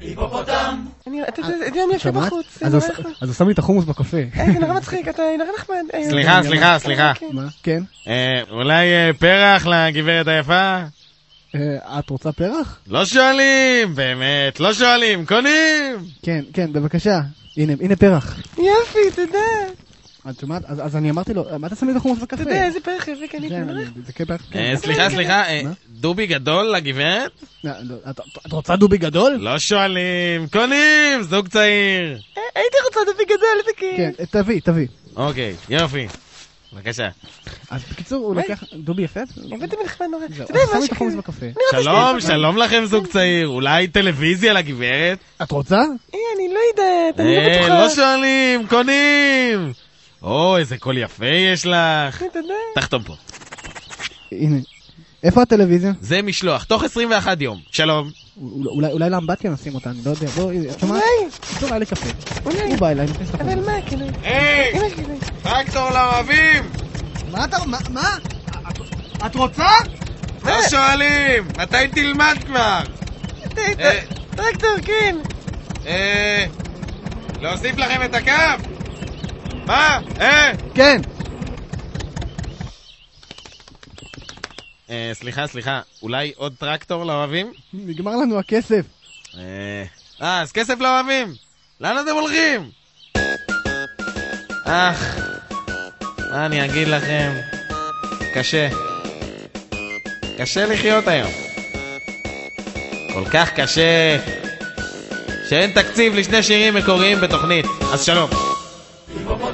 היפופוטם! אני, אתה יודע, אני יושב שמעת? בחוץ. אז הוא שם לי את החומוס בקפה. אה, זה נורא מצחיק, אתה נורא נחמד. אה, סליחה, סליחה, סליחה. כן. מה? כן? אה, אולי פרח לגברת היפה? את רוצה פרח? לא שואלים, באמת, לא שואלים, קונים! כן, כן, בבקשה. הנה, הנה פרח. יופי, תודה. את שומעת? אז אז אני אמרתי לו, מה אתה שם לי את החומוס בקפה? תודה, איזה פרח יפה. כן. אה, סליחה, סליחה? דובי גדול לגברת? לא, לא, את- רוצה דובי גדול? לא שואלים, קונים, זוג צעיר. אה, הייתי רוצה דפי גדול, איזה כן, כיף. תביא, תביא. אוקיי, יופי. בבקשה. אז בקיצור, הוא. לקח דובי יפה? הבאתי נחמד נורא. זהו, אתה יודע, אז שם החומוס שכאילו... בקפה. שלום, שלום לכם זוג צעיר, אולי טלוויזיה לגברת? את רוצה? אה, אני לא יודעת, אני לא אה, בטוחה. לא שואלים, קונים! או, איזה קול יפה יש לך. אה, תודה. תחתום פה. הנה. איפה הטלוויזיה? זה משלוח, תוך 21 יום. שלום. אולי- לאמבטיה נשים אותה, אני לא יודע. בוא, את שומעת? אולי, בקיצור, היה לי קפה. אולי. הוא בא אליי, נכנס את אבל. מה, כאילו... היי. טרקטור לאוהבים! מה אתה... מה? מה? את רוצה? לא שואלים! מתי תלמד כבר? אה, טרקטור, כן. אה... להוסיף לכם את הקו? מה? אה? כן. אה, סליחה, סליחה, אולי עוד טרקטור לאוהבים? נגמר לנו הכסף. אה... אה, אז כסף לאוהבים! לאן אתם הולכים? אך, מה אני אגיד לכם? קשה. קשה לחיות היום. כל כך קשה, שאין תקציב לשני שירים מקוריים בתוכנית. אז שלום.